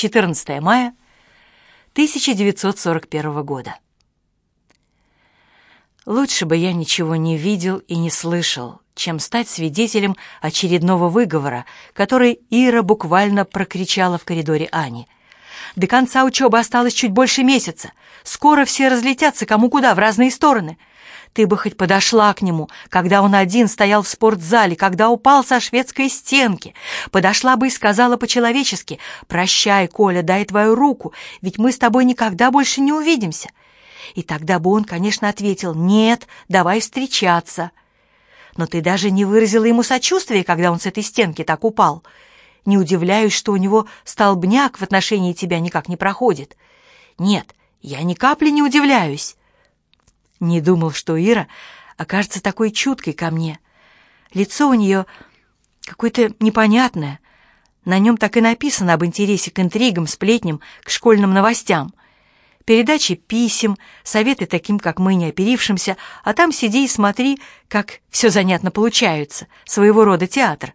14 мая 1941 года. Лучше бы я ничего не видел и не слышал, чем стать свидетелем очередного выговора, который Ира буквально прокричала в коридоре Ани. «До конца учебы осталось чуть больше месяца. Скоро все разлетятся кому куда, в разные стороны. Ты бы хоть подошла к нему, когда он один стоял в спортзале, когда упал со шведской стенки. Подошла бы и сказала по-человечески, «Прощай, Коля, дай твою руку, ведь мы с тобой никогда больше не увидимся». И тогда бы он, конечно, ответил, «Нет, давай встречаться». Но ты даже не выразила ему сочувствия, когда он с этой стенки так упал. Не удивляюсь, что у него столбняк в отношении тебя никак не проходит. Нет, я ни капли не удивляюсь. Не думал, что Ира окажется такой чуткой ко мне. Лицо у нее какое-то непонятное. На нем так и написано об интересе к интригам, сплетням, к школьным новостям. Передачи писем, советы таким, как мы, не оперившимся, а там сиди и смотри, как все занятно получается, своего рода театр.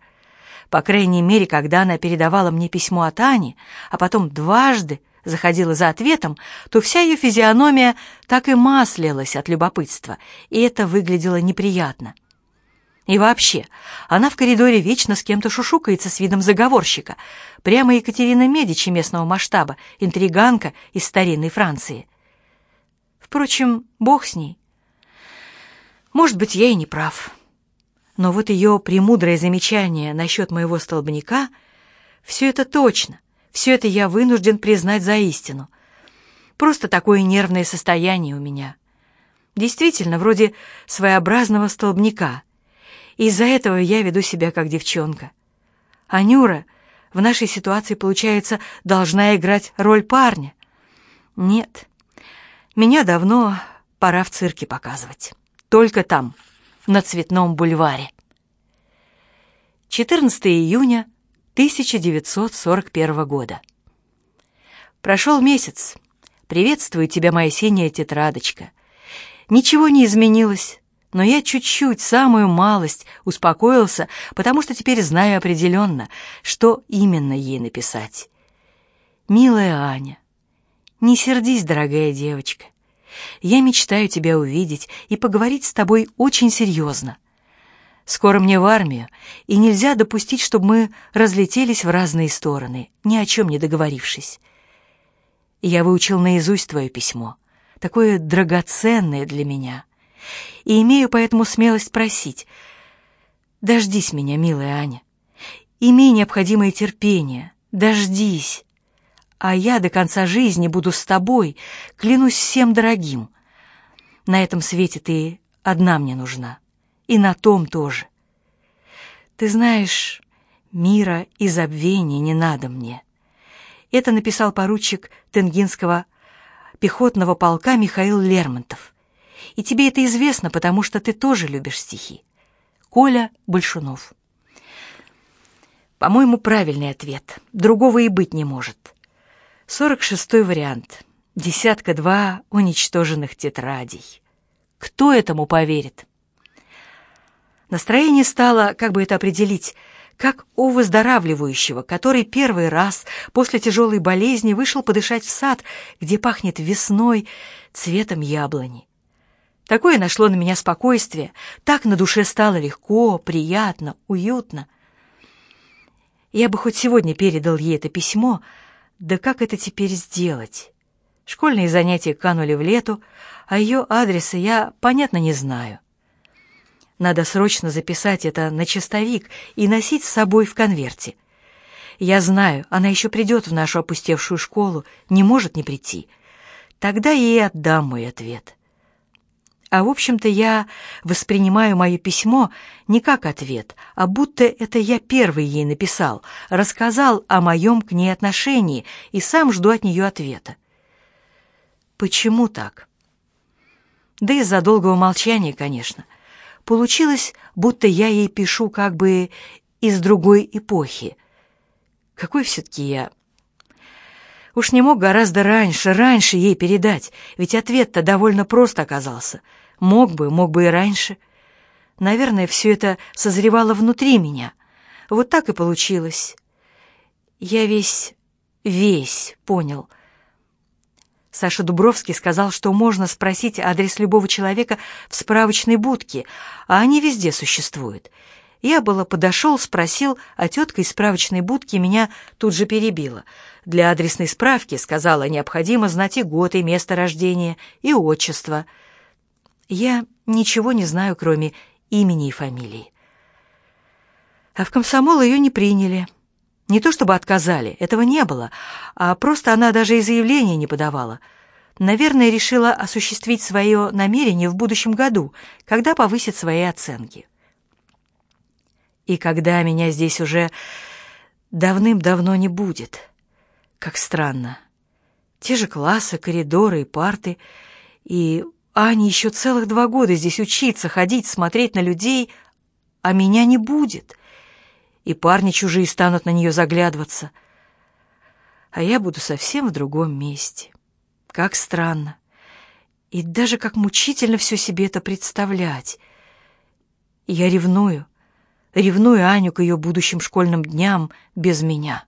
По крайней мере, когда она передавала мне письмо от Ани, а потом дважды заходила за ответом, то вся ее физиономия так и маслилась от любопытства, и это выглядело неприятно. И вообще, она в коридоре вечно с кем-то шушукается с видом заговорщика. Прямо Екатерина Медичи местного масштаба, интриганка из старинной Франции. Впрочем, бог с ней. Может быть, я и не прав. Но вот ее премудрое замечание насчет моего столбняка — все это точно. Все это я вынужден признать за истину. Просто такое нервное состояние у меня. Действительно, вроде своеобразного столбняка. Из-за этого я веду себя как девчонка. А Нюра в нашей ситуации, получается, должна играть роль парня. Нет, меня давно пора в цирке показывать. Только там, на Цветном бульваре. 14 июня 1941 года. Прошел месяц. Приветствую тебя, моя синяя тетрадочка. Ничего не изменилось, но я чуть-чуть, самую малость, успокоился, потому что теперь знаю определенно, что именно ей написать. Милая Аня, не сердись, дорогая девочка. Я мечтаю тебя увидеть и поговорить с тобой очень серьезно. Скоро мне в армию, и нельзя допустить, чтобы мы разлетелись в разные стороны, ни о чем не договорившись. Я выучил наизусть твое письмо, такое драгоценное для меня, и имею поэтому смелость просить, дождись меня, милая Аня, имей необходимое терпение, дождись, а я до конца жизни буду с тобой, клянусь всем дорогим. На этом свете ты одна мне нужна и на том тоже. Ты знаешь, мира и забвения не надо мне. Это написал поручик Тенгинского пехотного полка Михаил Лермонтов. И тебе это известно, потому что ты тоже любишь стихи. Коля Большунов. По-моему, правильный ответ. Другого и быть не может. Сорок шестой вариант. Десятка-два уничтоженных тетрадей. Кто этому поверит? Настроение стало, как бы это определить, как у выздоравливающего, который первый раз после тяжелой болезни вышел подышать в сад, где пахнет весной цветом яблони. Такое нашло на меня спокойствие, так на душе стало легко, приятно, уютно. Я бы хоть сегодня передал ей это письмо, да как это теперь сделать? Школьные занятия канули в лету, а ее адреса я, понятно, не знаю. Надо срочно записать это на чистовик и носить с собой в конверте. Я знаю, она еще придет в нашу опустевшую школу, не может не прийти. Тогда ей отдам мой ответ. А в общем-то я воспринимаю мое письмо не как ответ, а будто это я первый ей написал, рассказал о моем к ней отношении и сам жду от нее ответа. Почему так? Да из-за долгого молчания, конечно. Получилось, будто я ей пишу как бы из другой эпохи. Какой все-таки я? Уж не мог гораздо раньше, раньше ей передать, ведь ответ-то довольно прост оказался. Мог бы, мог бы и раньше. Наверное, все это созревало внутри меня. Вот так и получилось. Я весь весь понял. Саша Дубровский сказал, что можно спросить адрес любого человека в справочной будке, а они везде существуют. Я было подошел, спросил, а тетка из справочной будки меня тут же перебила. Для адресной справки, сказала, необходимо знать и год, и место рождения, и отчество. Я ничего не знаю, кроме имени и фамилии. А в комсомол ее не приняли. Не то чтобы отказали, этого не было, а просто она даже и заявления не подавала. Наверное, решила осуществить свое намерение в будущем году, когда повысит свои оценки. И когда меня здесь уже давным-давно не будет. Как странно. Те же классы, коридоры и парты. И Ане еще целых два года здесь учиться, ходить, смотреть на людей, а меня не будет. И парни чужие станут на нее заглядываться. А я буду совсем в другом месте. Как странно. И даже как мучительно все себе это представлять. Я ревную ревную Аню к ее будущим школьным дням без меня.